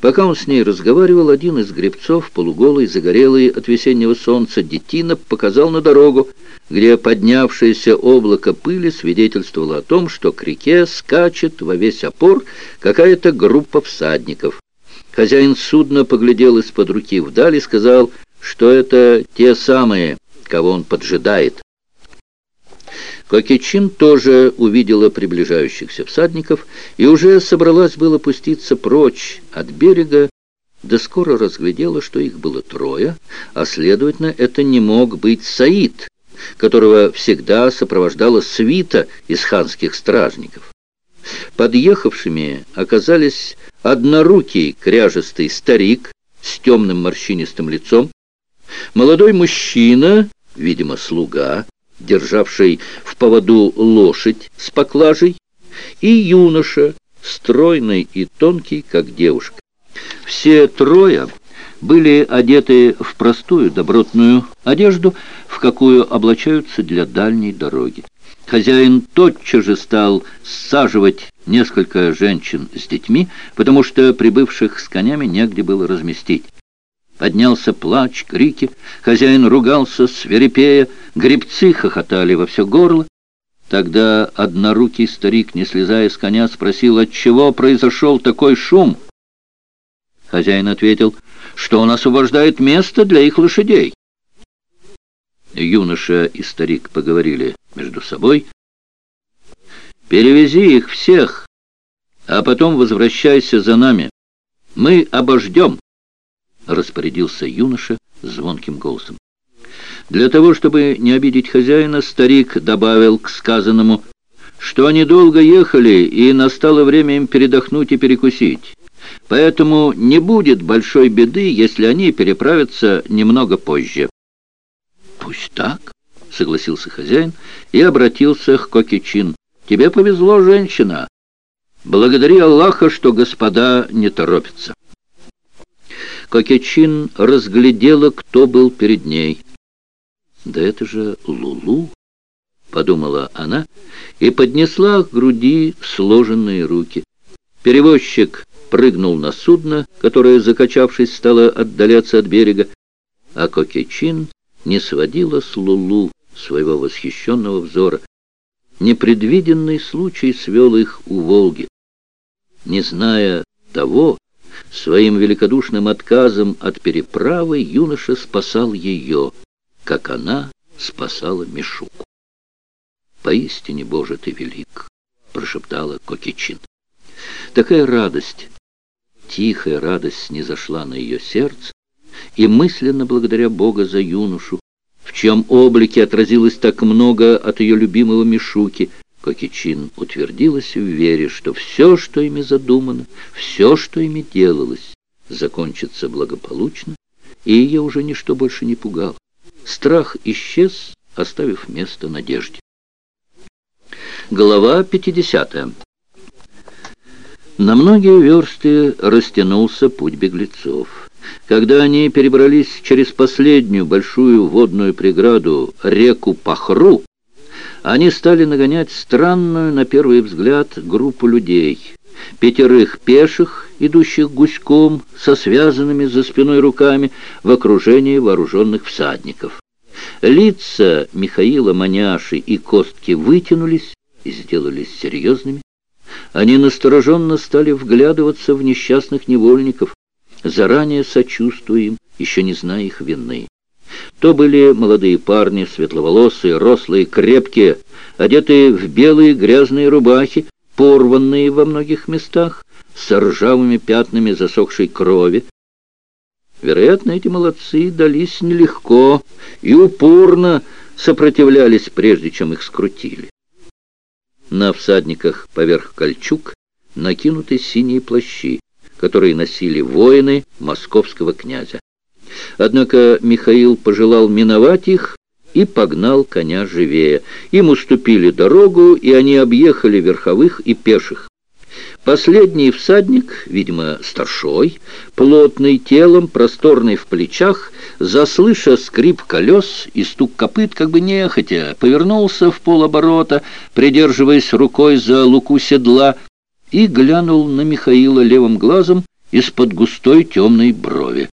Пока он с ней разговаривал, один из гребцов, полуголый, загорелый от весеннего солнца, детина показал на дорогу, где поднявшееся облако пыли свидетельствовало о том, что к реке скачет во весь опор какая-то группа всадников. Хозяин судна поглядел из-под руки вдаль и сказал, что это те самые, кого он поджидает. Кокечин тоже увидела приближающихся всадников и уже собралась было пуститься прочь от берега, да скоро разглядела, что их было трое, а, следовательно, это не мог быть Саид, которого всегда сопровождала свита из ханских стражников. Подъехавшими оказались однорукий кряжестый старик с темным морщинистым лицом, молодой мужчина, видимо, слуга, державший в поводу лошадь с поклажей, и юноша, стройный и тонкий, как девушка. Все трое были одеты в простую добротную одежду, в какую облачаются для дальней дороги. Хозяин тотчас же стал саживать несколько женщин с детьми, потому что прибывших с конями негде было разместить. Поднялся плач, крики, хозяин ругался, свирепея, гребцы хохотали во все горло. Тогда однорукий старик, не слезая с коня, спросил, от чего произошел такой шум. Хозяин ответил, что он освобождает место для их лошадей. Юноша и старик поговорили между собой. «Перевези их всех, а потом возвращайся за нами. Мы обождем» распорядился юноша звонким голосом. Для того, чтобы не обидеть хозяина, старик добавил к сказанному, что они долго ехали, и настало время им передохнуть и перекусить. Поэтому не будет большой беды, если они переправятся немного позже. «Пусть так», — согласился хозяин и обратился к Кокичин. «Тебе повезло, женщина. Благодари Аллаха, что господа не торопятся». Кокечин разглядела, кто был перед ней. «Да это же Лулу!» — подумала она и поднесла к груди сложенные руки. Перевозчик прыгнул на судно, которое, закачавшись, стало отдаляться от берега, а Кокечин не сводила с Лулу своего восхищенного взора. Непредвиденный случай свел их у Волги. Не зная того, Своим великодушным отказом от переправы юноша спасал ее, как она спасала Мишуку. «Поистине, Боже, ты велик!» — прошептала Кокичин. Такая радость, тихая радость снизошла на ее сердце, и мысленно благодаря Бога за юношу, в чьем облике отразилось так много от ее любимого Мишуки, Кокичин утвердилась в вере, что все, что ими задумано, все, что ими делалось, закончится благополучно, и ее уже ничто больше не пугало. Страх исчез, оставив место надежде. Глава 50. На многие версты растянулся путь беглецов. Когда они перебрались через последнюю большую водную преграду реку Пахру, они стали нагонять странную, на первый взгляд, группу людей. Пятерых пеших, идущих гуськом, со связанными за спиной руками, в окружении вооруженных всадников. Лица Михаила Маняши и Костки вытянулись и сделались серьезными. Они настороженно стали вглядываться в несчастных невольников, заранее сочувствуя им, еще не зная их вины. То были молодые парни, светловолосые, рослые, крепкие, одетые в белые грязные рубахи, порванные во многих местах, с ржавыми пятнами засохшей крови. Вероятно, эти молодцы дались нелегко и упорно сопротивлялись, прежде чем их скрутили. На всадниках поверх кольчуг накинуты синие плащи, которые носили воины московского князя. Однако Михаил пожелал миновать их и погнал коня живее. Им уступили дорогу, и они объехали верховых и пеших. Последний всадник, видимо, старшой, плотный телом, просторный в плечах, заслыша скрип колес и стук копыт, как бы нехотя, повернулся в полоборота, придерживаясь рукой за луку седла, и глянул на Михаила левым глазом, из-под густой темной брови.